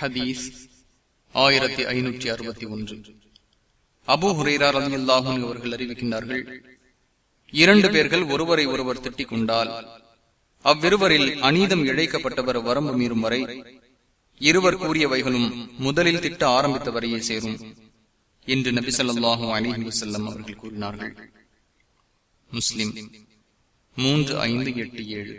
ஹதீஸ் ஆயிரத்தி ஐநூற்றி அறுபத்தி ஒன்று. அபு ஹுரேரா ரவி அல்லாஹூன் அவர்கள் அறிவிக்கின்றார்கள் இரண்டு பேர்கள் ஒருவரை ஒருவர் திட்டிக் கொண்டால் அவ்விருவரில் அநீதம் இழைக்கப்பட்டவர் வரம்பு மீறும் வரை இருவர் கூறியவைகளும் முதலில் திட்ட ஆரம்பித்தவரையே சேரும் என்று நபி சொல்லாஹு அலிஹி வசல்லம் அவர்கள் கூறினார்கள். முஸ்லிம் மூன்று ஐந்து எட்டு ஏழு.